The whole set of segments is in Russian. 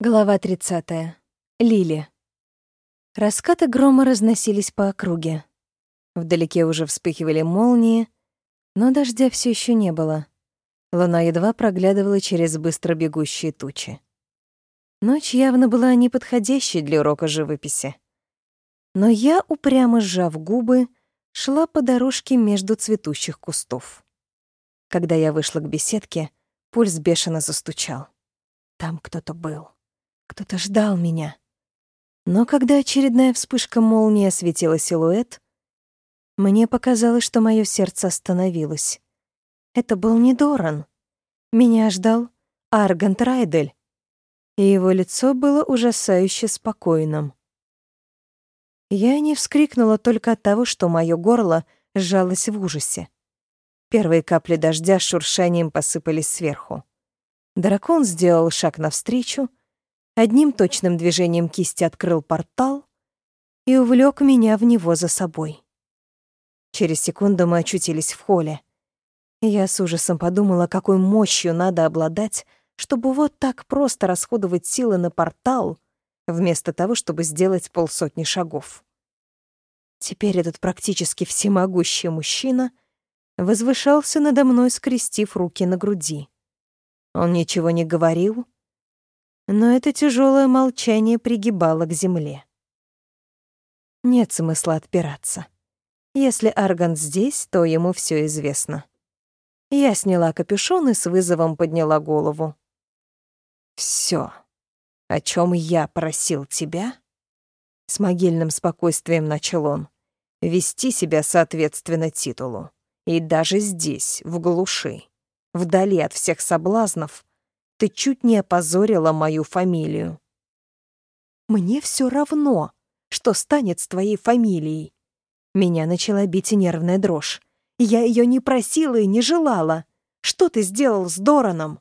Глава 30. Лили. Раскаты грома разносились по округе. Вдалеке уже вспыхивали молнии, но дождя все еще не было. Луна едва проглядывала через быстро бегущие тучи. Ночь явно была неподходящей для урока живописи. Но я, упрямо сжав губы, шла по дорожке между цветущих кустов. Когда я вышла к беседке, пульс бешено застучал. Там кто-то был. Кто-то ждал меня. Но когда очередная вспышка молнии осветила силуэт, мне показалось, что мое сердце остановилось. Это был не Доран. Меня ждал Аргант Райдель, и его лицо было ужасающе спокойным. Я не вскрикнула только от того, что мое горло сжалось в ужасе. Первые капли дождя с шуршанием посыпались сверху. Дракон сделал шаг навстречу, одним точным движением кисти открыл портал и увлек меня в него за собой. Через секунду мы очутились в холле. Я с ужасом подумала, какой мощью надо обладать, чтобы вот так просто расходовать силы на портал, вместо того, чтобы сделать полсотни шагов. Теперь этот практически всемогущий мужчина возвышался надо мной, скрестив руки на груди. Он ничего не говорил, но это тяжелое молчание пригибало к земле. Нет смысла отпираться. Если Арган здесь, то ему все известно. Я сняла капюшон и с вызовом подняла голову. Все, о чем я просил тебя, с могильным спокойствием начал он, вести себя соответственно титулу. И даже здесь, в глуши, вдали от всех соблазнов, ты чуть не опозорила мою фамилию. Мне все равно, что станет с твоей фамилией. Меня начала бить нервная дрожь. Я ее не просила и не желала. Что ты сделал с Дораном?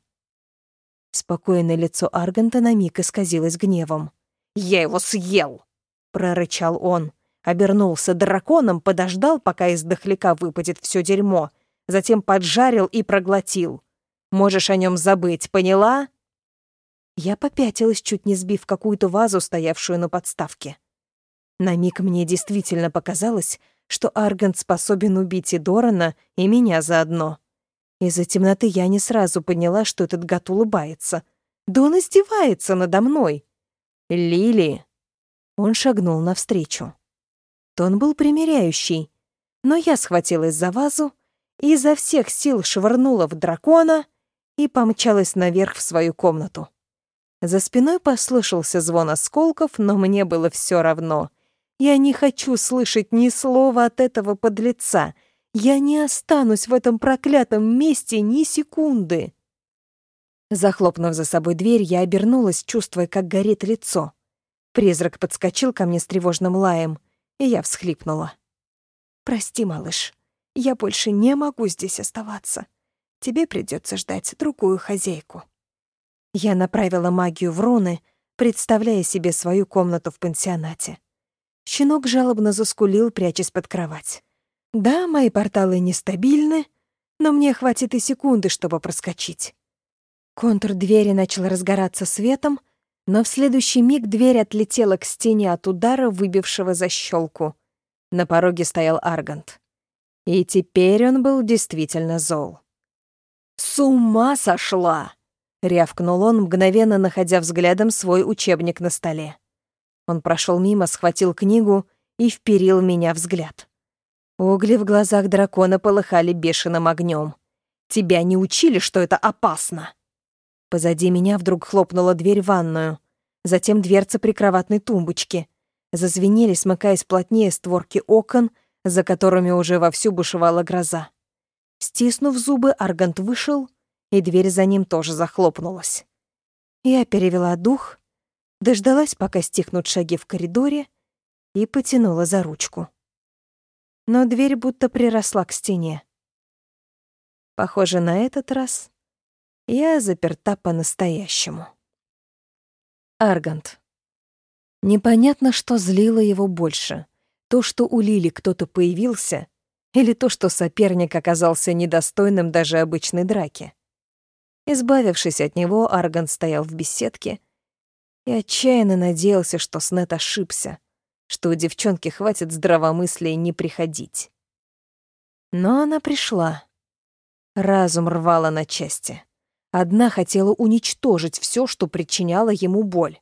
Спокойное лицо Арганта на миг исказилось гневом. «Я его съел!» — прорычал он. Обернулся драконом, подождал, пока из дохляка выпадет все дерьмо, затем поджарил и проглотил. Можешь о нем забыть, поняла?» Я попятилась, чуть не сбив какую-то вазу, стоявшую на подставке. На миг мне действительно показалось, что Аргант способен убить и Дорана, и меня заодно. Из-за темноты я не сразу поняла, что этот гад улыбается. Да он издевается надо мной. «Лили!» Он шагнул навстречу. Тон был примиряющий, но я схватилась за вазу и изо всех сил швырнула в дракона — и помчалась наверх в свою комнату. За спиной послышался звон осколков, но мне было все равно. Я не хочу слышать ни слова от этого подлеца. Я не останусь в этом проклятом месте ни секунды. Захлопнув за собой дверь, я обернулась, чувствуя, как горит лицо. Призрак подскочил ко мне с тревожным лаем, и я всхлипнула. «Прости, малыш, я больше не могу здесь оставаться тебе придется ждать другую хозяйку. Я направила магию в руны, представляя себе свою комнату в пансионате. Щенок жалобно заскулил, прячась под кровать. Да, мои порталы нестабильны, но мне хватит и секунды, чтобы проскочить. Контур двери начал разгораться светом, но в следующий миг дверь отлетела к стене от удара, выбившего защелку. На пороге стоял Аргант. И теперь он был действительно зол. «С ума сошла!» — рявкнул он, мгновенно находя взглядом свой учебник на столе. Он прошел мимо, схватил книгу и вперил меня взгляд. Угли в глазах дракона полыхали бешеным огнем. «Тебя не учили, что это опасно!» Позади меня вдруг хлопнула дверь в ванную, затем дверца прикроватной тумбочки. Зазвенели, смыкаясь плотнее створки окон, за которыми уже вовсю бушевала гроза. Стиснув зубы, Аргант вышел, и дверь за ним тоже захлопнулась. Я перевела дух, дождалась, пока стихнут шаги в коридоре, и потянула за ручку. Но дверь будто приросла к стене. Похоже, на этот раз я заперта по-настоящему. Аргант. Непонятно, что злило его больше. То, что у Лили кто-то появился, или то, что соперник оказался недостойным даже обычной драки. Избавившись от него, Арган стоял в беседке и отчаянно надеялся, что Снет ошибся, что у девчонки хватит здравомыслия не приходить. Но она пришла. Разум рвала на части. Одна хотела уничтожить все, что причиняло ему боль.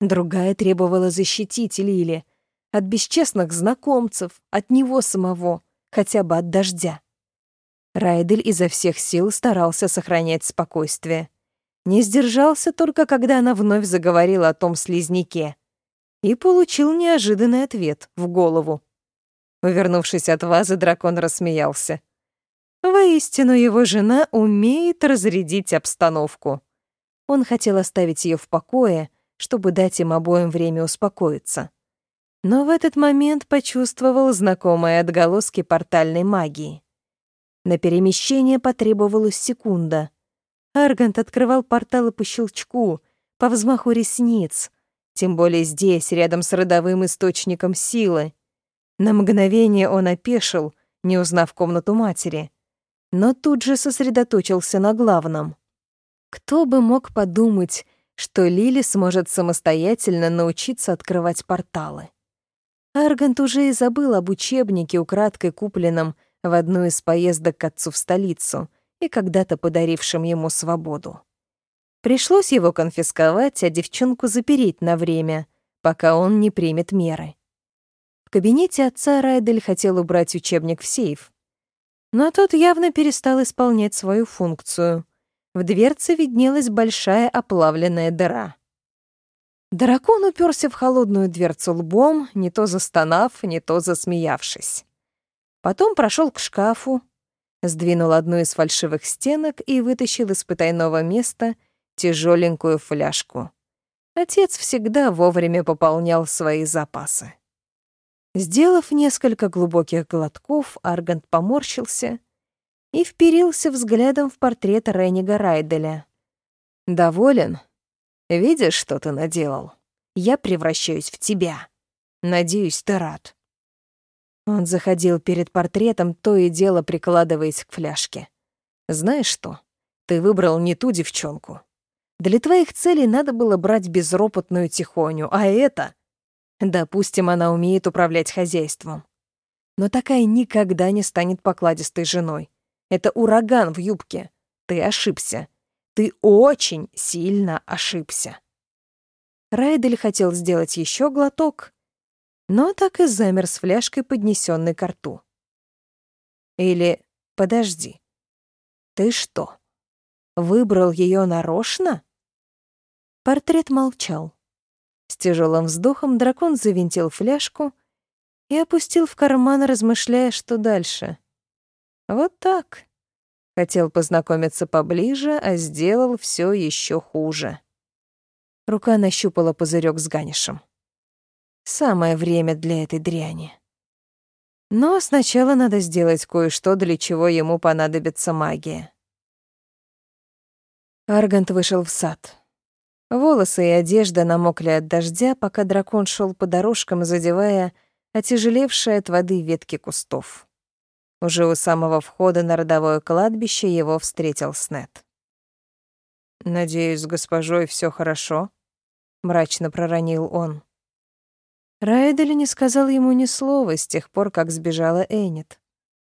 Другая требовала защитить Лили от бесчестных знакомцев, от него самого, хотя бы от дождя. Райдель изо всех сил старался сохранять спокойствие. Не сдержался только, когда она вновь заговорила о том слизняке. И получил неожиданный ответ в голову. Увернувшись от вазы, дракон рассмеялся. Воистину, его жена умеет разрядить обстановку. Он хотел оставить ее в покое, чтобы дать им обоим время успокоиться. Но в этот момент почувствовал знакомые отголоски портальной магии. На перемещение потребовалась секунда. Аргант открывал порталы по щелчку, по взмаху ресниц, тем более здесь, рядом с родовым источником силы. На мгновение он опешил, не узнав комнату матери, но тут же сосредоточился на главном. Кто бы мог подумать, что Лили сможет самостоятельно научиться открывать порталы. Аргант уже и забыл об учебнике, украдкой купленном в одну из поездок к отцу в столицу и когда-то подарившим ему свободу. Пришлось его конфисковать, а девчонку запереть на время, пока он не примет меры. В кабинете отца Райдель хотел убрать учебник в сейф. Но тот явно перестал исполнять свою функцию. В дверце виднелась большая оплавленная дыра. Дракон уперся в холодную дверцу лбом, не то застонав, не то засмеявшись. Потом прошел к шкафу, сдвинул одну из фальшивых стенок и вытащил из потайного места тяжеленькую фляжку. Отец всегда вовремя пополнял свои запасы. Сделав несколько глубоких глотков, Аргант поморщился и вперился взглядом в портрет Рейнига Райделя. «Доволен?» Видишь, что ты наделал? Я превращаюсь в тебя. Надеюсь, ты рад». Он заходил перед портретом, то и дело прикладываясь к фляжке. «Знаешь что? Ты выбрал не ту девчонку. Для твоих целей надо было брать безропотную тихоню, а это... Допустим, она умеет управлять хозяйством. Но такая никогда не станет покладистой женой. Это ураган в юбке. Ты ошибся. Ты очень сильно ошибся. Райдель хотел сделать еще глоток, но так и замер с фляжкой, поднесенной к рту. Или, подожди, ты что, выбрал ее нарочно? Портрет молчал. С тяжелым вздохом дракон завинтил фляжку и опустил в карман, размышляя, что дальше. Вот так. Хотел познакомиться поближе, а сделал все еще хуже. Рука нащупала пузырек с ганишем. Самое время для этой дряни. Но сначала надо сделать кое-что, для чего ему понадобится магия. Аргант вышел в сад. Волосы и одежда намокли от дождя, пока дракон шел по дорожкам, задевая отяжелевшие от воды ветки кустов. Уже у самого входа на родовое кладбище его встретил Снет. «Надеюсь, с госпожой все хорошо?» — мрачно проронил он. Райдель не сказал ему ни слова с тех пор, как сбежала Эннет.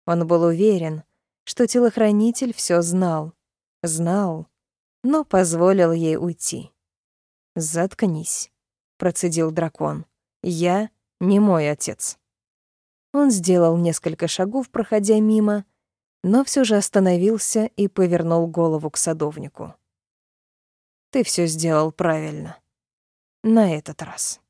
Он был уверен, что телохранитель все знал, знал, но позволил ей уйти. «Заткнись», — процедил дракон. «Я не мой отец». Он сделал несколько шагов, проходя мимо, но все же остановился и повернул голову к садовнику. «Ты все сделал правильно. На этот раз».